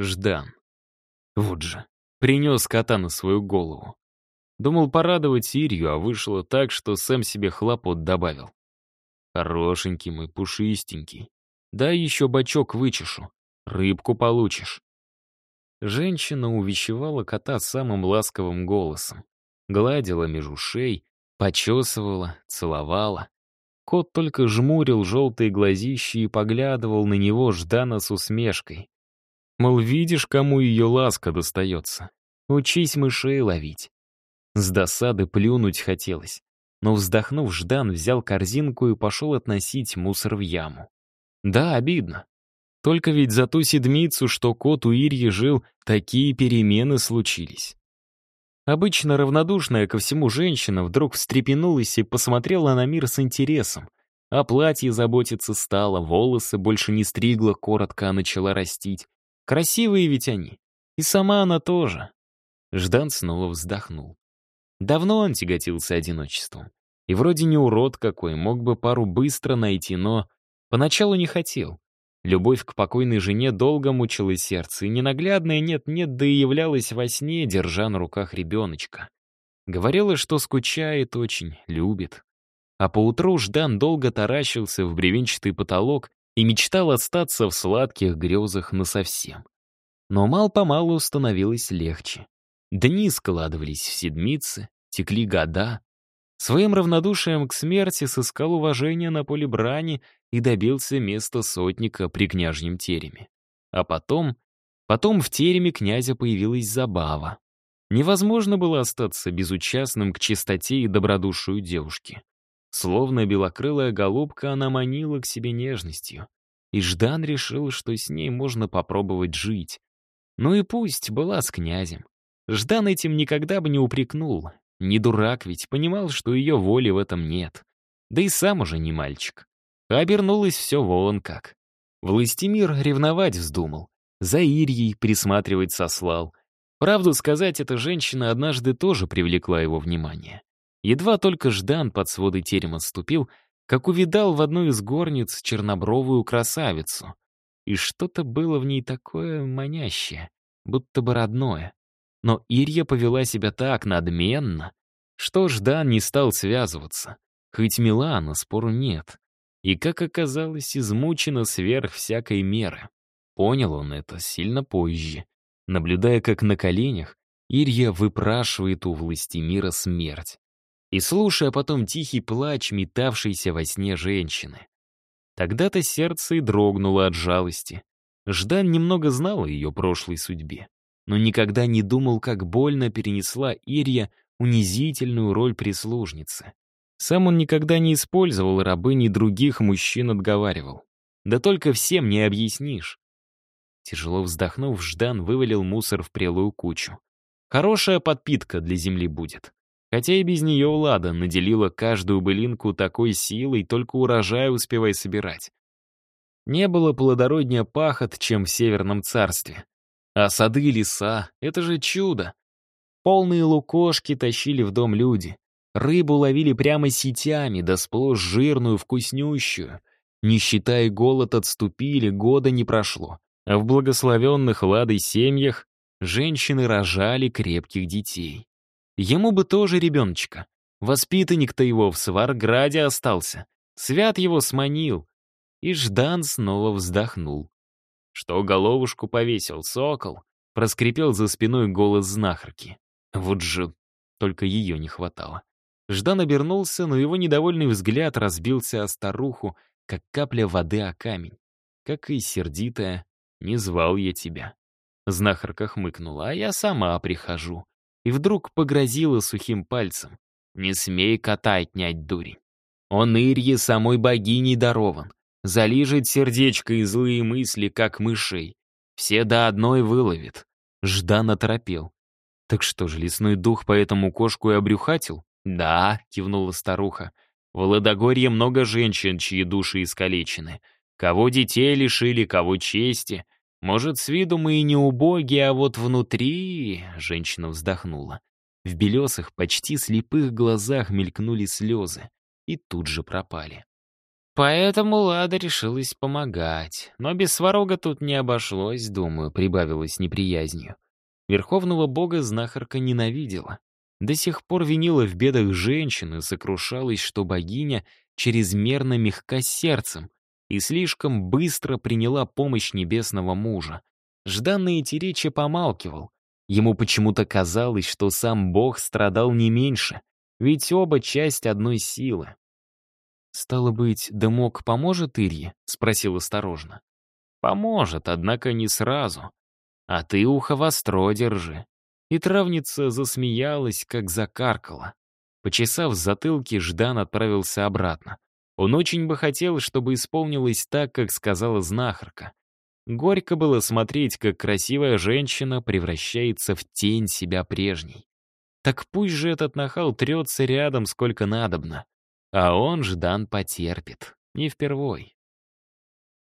Ждан. Вот же, принес кота на свою голову. Думал порадовать Ирью, а вышло так, что Сэм себе хлопот добавил. Хорошенький мой, пушистенький. Дай еще бачок вычешу. Рыбку получишь. Женщина увещевала кота самым ласковым голосом. Гладила меж ушей, почесывала, целовала. Кот только жмурил желтые глазищи и поглядывал на него Ждана с усмешкой. Мол, видишь, кому ее ласка достается. Учись мышей ловить. С досады плюнуть хотелось. Но вздохнув, Ждан взял корзинку и пошел относить мусор в яму. Да, обидно. Только ведь за ту седмицу, что кот у Ирьи жил, такие перемены случились. Обычно равнодушная ко всему женщина вдруг встрепенулась и посмотрела на мир с интересом. О платье заботиться стала, волосы больше не стригла, коротко, а начала растить. Красивые ведь они. И сама она тоже. Ждан снова вздохнул. Давно он тяготился одиночеством. И вроде не урод какой, мог бы пару быстро найти, но поначалу не хотел. Любовь к покойной жене долго мучила сердце, и ненаглядная нет-нет, да и являлась во сне, держа на руках ребеночка. Говорила, что скучает очень, любит. А поутру Ждан долго таращился в бревенчатый потолок и мечтал остаться в сладких грезах насовсем. Но мал-помалу становилось легче. Дни складывались в седмицы, текли года. Своим равнодушием к смерти сыскал уважение на поле брани и добился места сотника при княжьем тереме. А потом, потом в тереме князя появилась забава. Невозможно было остаться безучастным к чистоте и добродушию девушки. Словно белокрылая голубка, она манила к себе нежностью. И Ждан решил, что с ней можно попробовать жить. Ну и пусть была с князем. Ждан этим никогда бы не упрекнул. Не дурак ведь, понимал, что ее воли в этом нет. Да и сам уже не мальчик. А обернулось все вон как. Властимир ревновать вздумал. За Ирьей присматривать сослал. Правду сказать, эта женщина однажды тоже привлекла его внимание. Едва только Ждан под своды терема ступил, как увидал в одной из горниц чернобровую красавицу. И что-то было в ней такое манящее, будто бы родное. Но Ирья повела себя так надменно, что Ждан не стал связываться. Хоть мила она, спору нет. И, как оказалось, измучена сверх всякой меры. Понял он это сильно позже, наблюдая, как на коленях Ирья выпрашивает у власти мира смерть. И слушая потом тихий плач, метавшийся во сне женщины. Тогда-то сердце и дрогнуло от жалости. Ждан немного знал о ее прошлой судьбе но никогда не думал, как больно перенесла Ирья унизительную роль прислужницы. Сам он никогда не использовал рабыней других мужчин отговаривал. Да только всем не объяснишь. Тяжело вздохнув, Ждан вывалил мусор в прелую кучу. Хорошая подпитка для земли будет. Хотя и без нее Лада наделила каждую былинку такой силой, только урожай успевай собирать. Не было плодороднее пахот, чем в Северном царстве. А сады и леса — это же чудо. Полные лукошки тащили в дом люди. Рыбу ловили прямо сетями, да сплошь жирную, вкуснющую. Не считая голод, отступили, года не прошло. А в благословенных Ладой семьях женщины рожали крепких детей. Ему бы тоже ребеночка. Воспитанник-то его в Сварграде остался. Свят его сманил. И Ждан снова вздохнул. Что головушку повесил сокол, проскрипел за спиной голос знахарки. Вот же, только ее не хватало. Ждан обернулся, но его недовольный взгляд разбился о старуху, как капля воды о камень. Как и сердитая, не звал я тебя. Знахарка хмыкнула, а я сама прихожу. И вдруг погрозила сухим пальцем. Не смей кота отнять, дурень. Он Ирье самой богиней дарован залижет сердечко и злые мысли, как мышей. Все до одной выловит. Ждан оторопел. Так что же, лесной дух поэтому кошку и обрюхатил? Да, кивнула старуха. В Ладогорье много женщин, чьи души искалечены. Кого детей лишили, кого чести. Может, с виду мы и не убогие, а вот внутри...» Женщина вздохнула. В белесых, почти слепых глазах мелькнули слезы и тут же пропали. Поэтому Лада решилась помогать. Но без сварога тут не обошлось, думаю, прибавилось неприязнью. Верховного бога знахарка ненавидела. До сих пор винила в бедах женщин сокрушалась, что богиня чрезмерно мягка сердцем и слишком быстро приняла помощь небесного мужа. Жданный Итеречи помалкивал. Ему почему-то казалось, что сам бог страдал не меньше, ведь оба часть одной силы. «Стало быть, дымок поможет Ирье?» — спросил осторожно. «Поможет, однако не сразу. А ты ухо востро держи». И травница засмеялась, как закаркала. Почесав затылки, Ждан отправился обратно. Он очень бы хотел, чтобы исполнилось так, как сказала знахарка. Горько было смотреть, как красивая женщина превращается в тень себя прежней. Так пусть же этот нахал трется рядом сколько надобно. А он, Ждан, потерпит. Не впервой.